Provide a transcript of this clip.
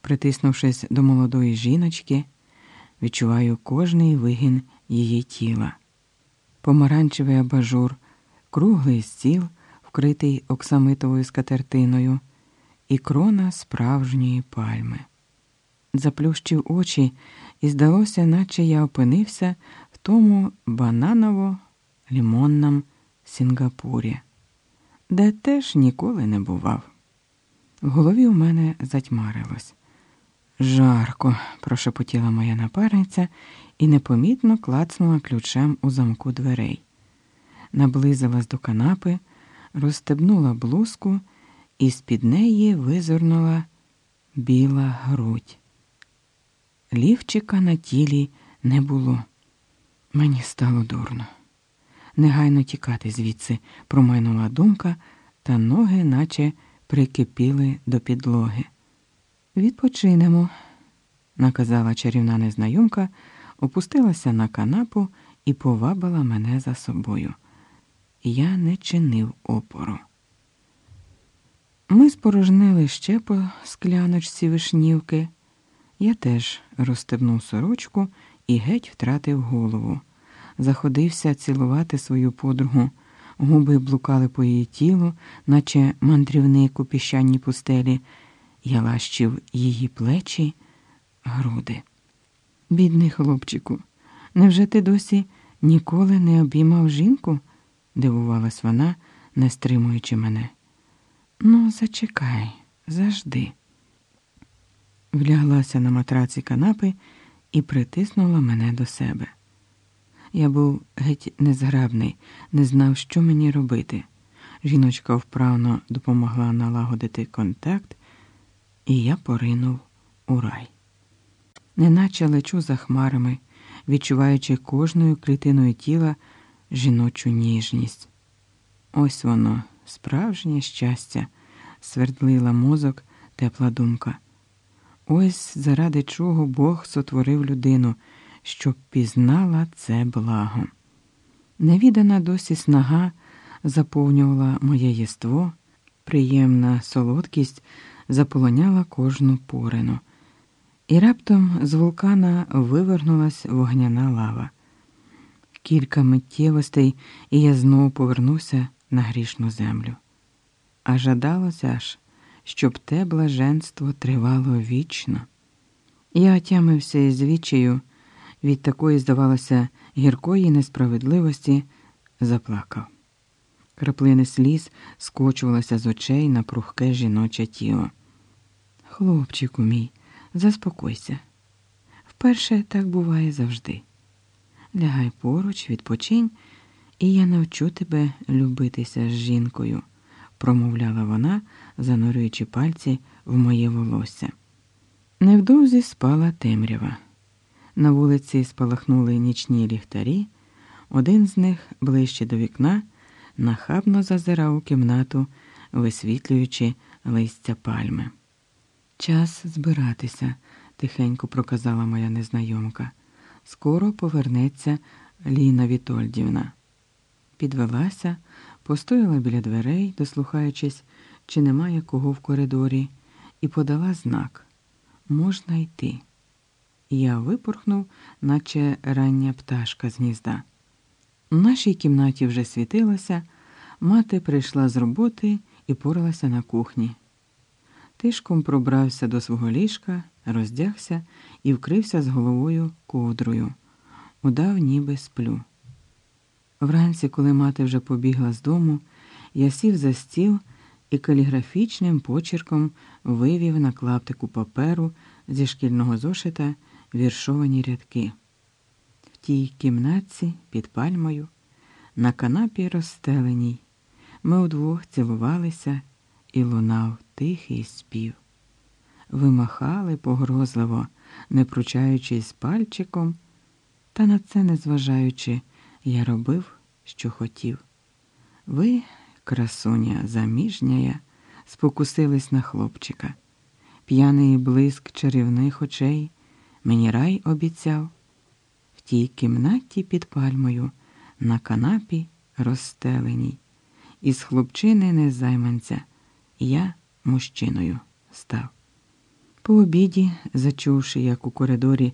Притиснувшись до молодої жіночки, відчуваю кожний вигін її тіла. Помаранчевий абажур, круглий стіл, вкритий оксамитовою скатертиною, і крона справжньої пальми. Заплющив очі, і здалося, наче я опинився в тому бананово-лімонному Сінгапурі, де теж ніколи не бував. В голові у мене затьмарилось. Жарко, прошепотіла моя напарниця і непомітно клацнула ключем у замку дверей. Наблизилась до канапи, розстебнула блузку і з-під неї визирнула біла грудь. Лівчика на тілі не було. Мені стало дурно. Негайно тікати звідси, промайнула думка, та ноги, наче прикипіли до підлоги. Відпочинемо, наказала чарівна незнайомка, опустилася на канапу і повабила мене за собою. Я не чинив опору. Ми спорожнили ще по скляночці вишнівки. Я теж розстебнув сорочку і геть втратив голову. Заходився цілувати свою подругу. Губи блукали по її тілу, наче мандрівник у піщаній пустелі. Я лащив її плечі, груди. Бідний хлопчику, невже ти досі ніколи не обіймав жінку? дивувалась вона, не стримуючи мене. Ну, зачекай, завжди. Вляглася на матраці канапи і притиснула мене до себе. Я був геть незграбний, не знав, що мені робити. Жіночка вправно допомогла налагодити контакт, і я поринув у рай. Неначе лечу за хмарами, відчуваючи кожною клітиною тіла жіночу ніжність. Ось воно, справжнє щастя, свердлила мозок тепла думка. Ось заради чого Бог сотворив людину, щоб пізнала це благо. Невідана досі снага заповнювала моє єство, приємна солодкість заполоняла кожну порину, і раптом з вулкана вивернулась вогняна лава. Кілька миттєвостей, і я знову повернувся на грішну землю. А жадалося ж, щоб те блаженство тривало вічно. Я отямився із вічею, від такої, здавалося, гіркої несправедливості заплакав. Краплини сліз скочувалися з очей на прухке жіноче тіло. Хлопчику мій, заспокойся. Вперше так буває завжди. Лягай поруч, відпочинь, і я навчу тебе любитися з жінкою, промовляла вона, занурюючи пальці в моє волосся. Невдовзі спала темрява. На вулиці спалахнули нічні ліхтарі, один з них, ближче до вікна, нахабно зазирав у кімнату, висвітлюючи листя пальми. Час збиратися, тихенько проказала моя незнайомка. Скоро повернеться Ліна Вітольдівна. Підвелася, постояла біля дверей, дослухаючись, чи немає кого в коридорі, і подала знак можна йти. Я випорхнув, наче рання пташка з гнізда. У нашій кімнаті вже світилося, мати прийшла з роботи і поралася на кухні. Тишком пробрався до свого ліжка, роздягся і вкрився з головою ковдрою. Удав, ніби сплю. Вранці, коли мати вже побігла з дому, я сів за стіл і каліграфічним почерком вивів на клаптику паперу зі шкільного зошита віршовані рядки. В тій кімнатці під пальмою, на канапі розстеленій, ми удвох цілувалися і лунав тихий спів. Вимахали погрозливо, не пручаючись пальчиком, та на це незважаючи, я робив, що хотів. Ви, красуня заміжняя, спокусились на хлопчика. П'яний блиск чарівних очей мені рай обіцяв. В тій кімнаті під пальмою, на канапі розстеленій, із хлопчини незайманця я мужчиною став. По обіді, зачувши, як у коридорі